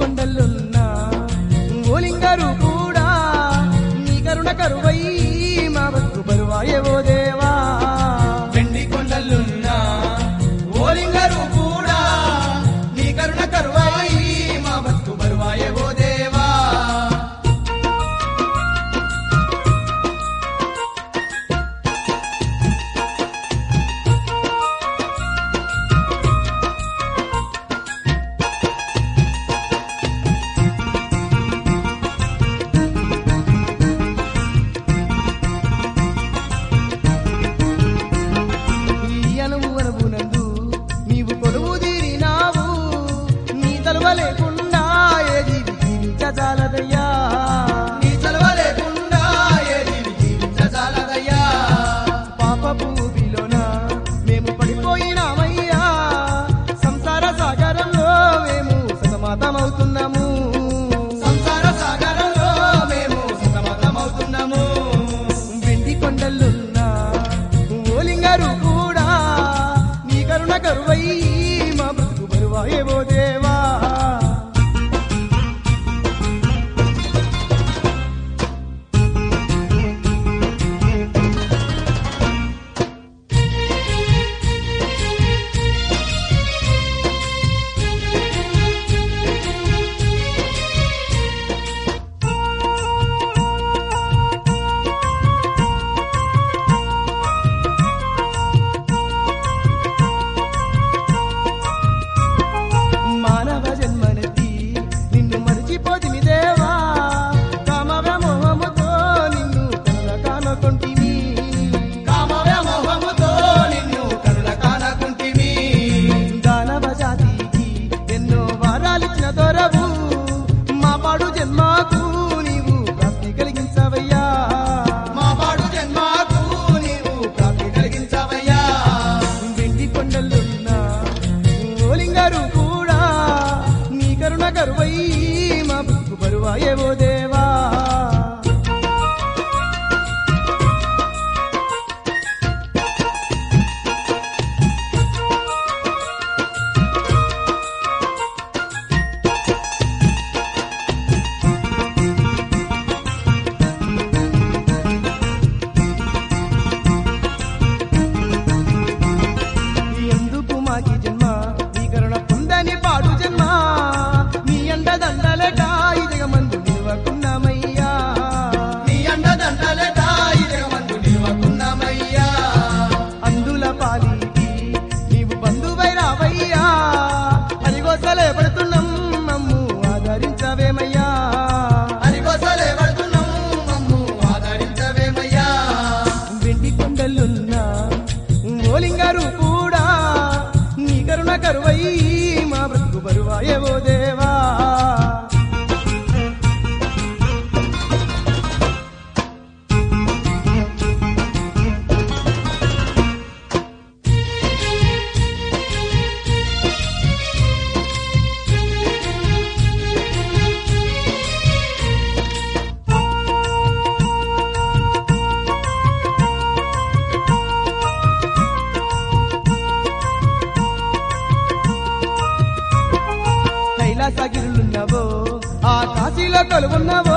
கொண்டல்லுள் namun ఓలింగారు కూడా నీ కరుణ కరువై ಕಲ್ವನ್ನವ